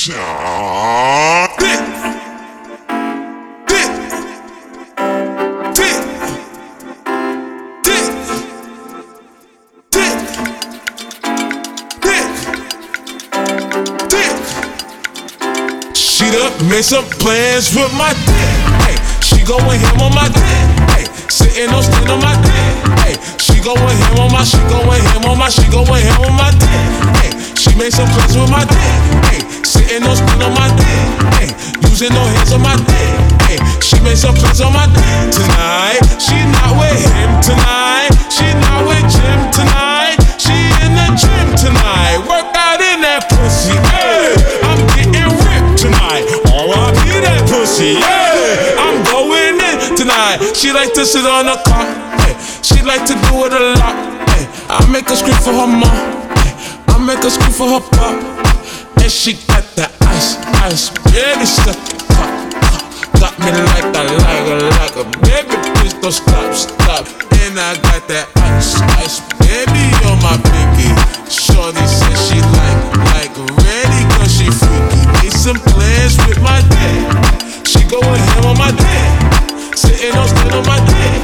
Dick. Dick. Dick. Dick. Dick. Dick. Dick. She done made some plans with my dick. Hey, she going ham on my dick. Hey, sitting on stand on my dick. Hey, she going ham on my, she going ham on my, she going ham on my dick. Hey, she made some plans with my dick. Hey, sitting on spin on my dick. Hey, using no hands on my dick. Hey, she made some plans on my dick tonight. She not with him tonight. She not with Jim tonight. She in the gym tonight. Work out in that pussy. Hey, I'm getting ripped tonight. R.I.P. that pussy. Hey, I'm going in tonight. She like to sit on the car. She like to do it a lot. Hey, I make her scream for her mom. Hey, I make her scream for her pop. And she ice, ice, baby stuff. Got me like a, like a, like a baby, please don't stop, stop. And I got that ice, ice, baby on my pinky. Shorty said she like, like ready, cause she freaky. Made some plans with my dick. She going ham on my dick. Sitting on stand on my dick.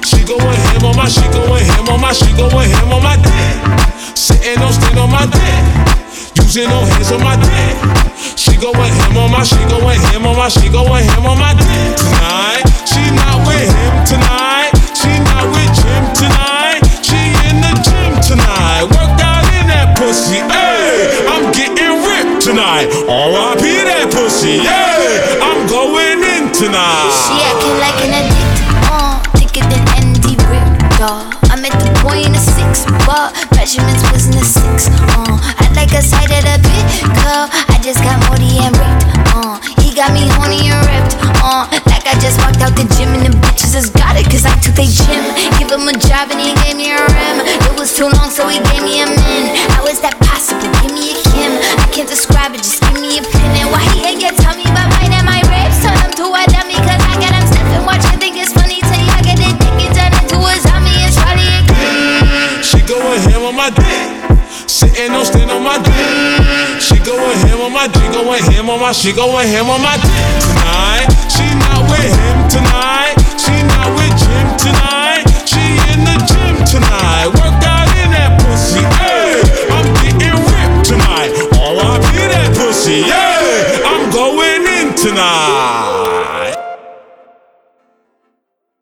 She going ham on my, she going ham on my, she going ham on my dick. Sitting on stand on my dick. Using no hands on my dick. She going ham on my, she going ham on my, she going ham on my dick tonight. She not with him tonight. She not with Jim tonight. She in the gym tonight. Work out in that pussy. Hey, I'm getting ripped tonight. R.I.P. that pussy. Yeah, I'm going in tonight. She acting like an addict, uh, thicker than Andy Richter. I met the boy in a six, but in a six, uh. I like a side of the big cup. I just got Morty and ripped, uh. He got me horny and ripped, uh. Like I just walked out the gym and the bitches just got it, cause I took they gym. Give him a job and he gave me a rim. It was too long, so he gave me a min. How is that possible? Give me a Kim. I can't describe it, just my dick. Sitting on stand on my dick. She goin' him on my dick, goin' him on my, she goin' him on my dick tonight. She not with him tonight. She not with Jim tonight. She in the gym tonight. Work out in that pussy. Hey, I'm getting ripped tonight. All I be that pussy. Yeah, I'm going in tonight.